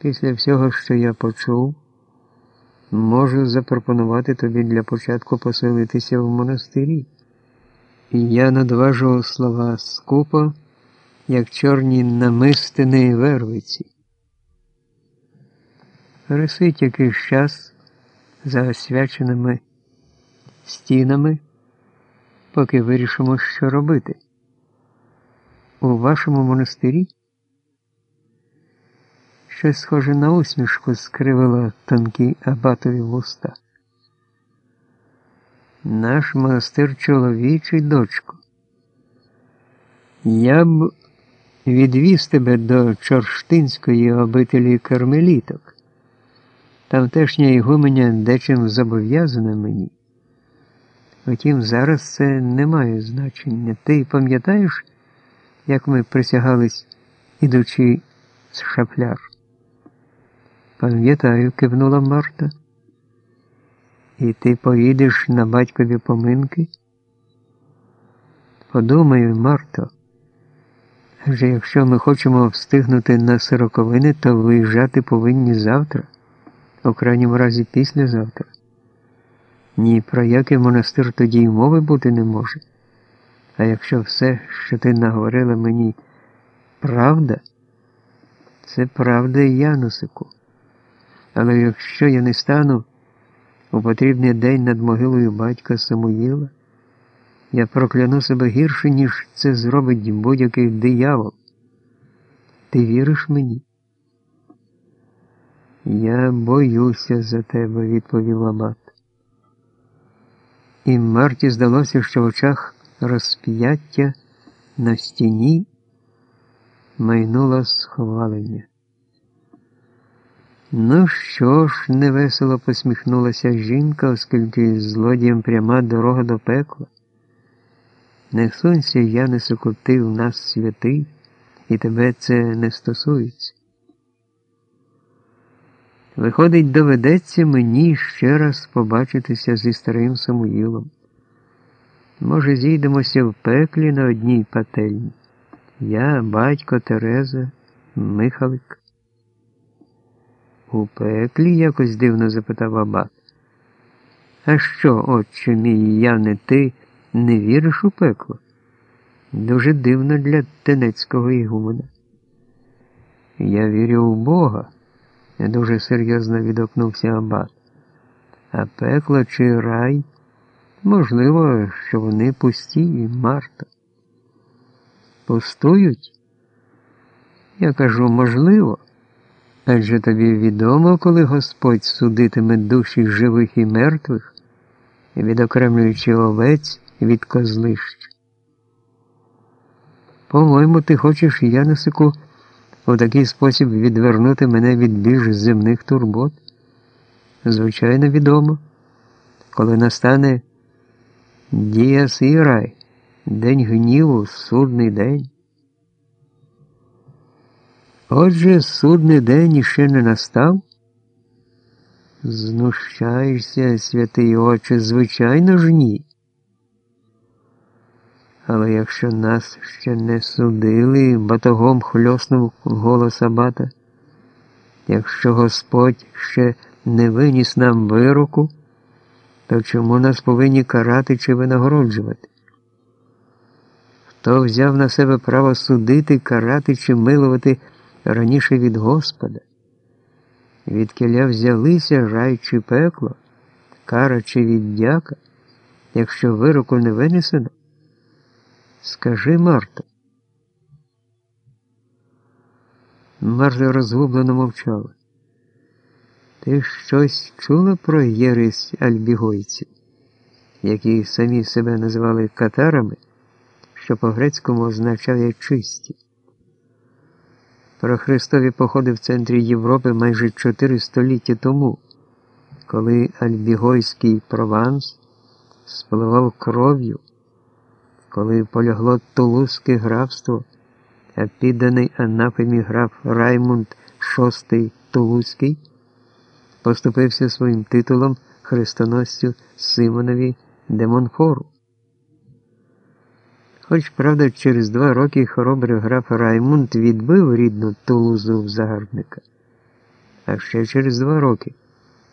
Після всього, що я почув, можу запропонувати тобі для початку поселитися в монастирі. І я надважував слова скупо, як чорні намистини вервиці. Рисить якийсь час за освяченими стінами, поки вирішимо, що робити. У вашому монастирі щось схоже на усмішку скривило тонкі абатові вуста. Наш монастир чоловічий дочко. Я б відвіз тебе до Чорштинської обителі кармеліток. Тамтешня ігуменя дечим зобов'язана мені. Втім, зараз це не має значення. Ти пам'ятаєш, як ми присягались, ідучи з шафляр? Пам'ятаю, кивнула Марта. І ти поїдеш на батькові поминки? Подумай, Марто, адже якщо ми хочемо встигнути на сороковини, то виїжджати повинні завтра, у крайньому разі післязавтра. Ні про який монастир тоді й мови бути не може. А якщо все, що ти наговорила мені, правда, це правда Янусику. Але якщо я не стану у потрібний день над могилою батька Самуїла, я прокляну себе гірше, ніж це зробить будь-який диявол. Ти віриш мені? Я боюся за тебе, відповів Абат. І Марті здалося, що в очах розп'яття на стіні майнуло схвалення. Ну що ж, невесело посміхнулася жінка, оскільки злодіям пряма дорога до пекла. Не сунься, Янисику, ти в нас святий, і тебе це не стосується. Виходить, доведеться мені ще раз побачитися зі старим Самуїлом. Може, зійдемося в пеклі на одній пательні. Я, батько Тереза, Михалик. У пеклі якось дивно запитав Абат. А що, отче мій, я не ти не віриш у пекло? Дуже дивно для тенецького ігумена. Я вірю у Бога, дуже серйозно відокнувся Абат. А пекло чи рай? Можливо, що вони пусті і Марта. Пустують? Я кажу, можливо. Адже тобі відомо, коли Господь судитиме душі живих і мертвих, відокремлюючи овець від козлищ. По-моєму, ти хочеш, Янисику, у такий спосіб відвернути мене від більш земних турбот? Звичайно, відомо, коли настане діяс і рай, день гніву, судний день. Отже, судний день іще не настав? Знущаєшся, святий Отче, звичайно ж ні. Але якщо нас ще не судили, батогом хльоснув голос Абата, якщо Господь ще не виніс нам вироку, то чому нас повинні карати чи винагороджувати? Хто взяв на себе право судити, карати чи милувати? Раніше від Господа, від кіля взялися рай чи пекло, кара чи віддяка, якщо вироку не винесено? Скажи, Марто. Марта розгублено мовчала. Ти щось чула про єресь альбігойців, які самі себе називали катарами, що по-грецькому означає чисті? Про Христові походи в центрі Європи майже чотири століття тому, коли Альбігойський Прованс спливав кров'ю, коли полягло Тулузьке графство, а підданий анафемі граф Раймунд VI Тулузький поступився своїм титулом хрестоносцю Симонові де Монфору. Хоч, правда, через два роки хоробрий граф Раймунд відбив рідну Тулузу в загарбника. а ще через два роки.